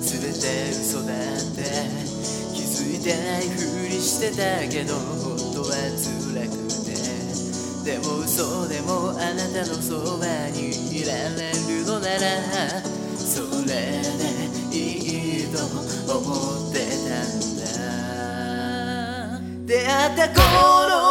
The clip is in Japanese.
全て嘘だって気づいてないふりしてたけど本当は辛くて。でも嘘でもあなたのそばにいられるのならそれでいいと思ってたんだ。出会った頃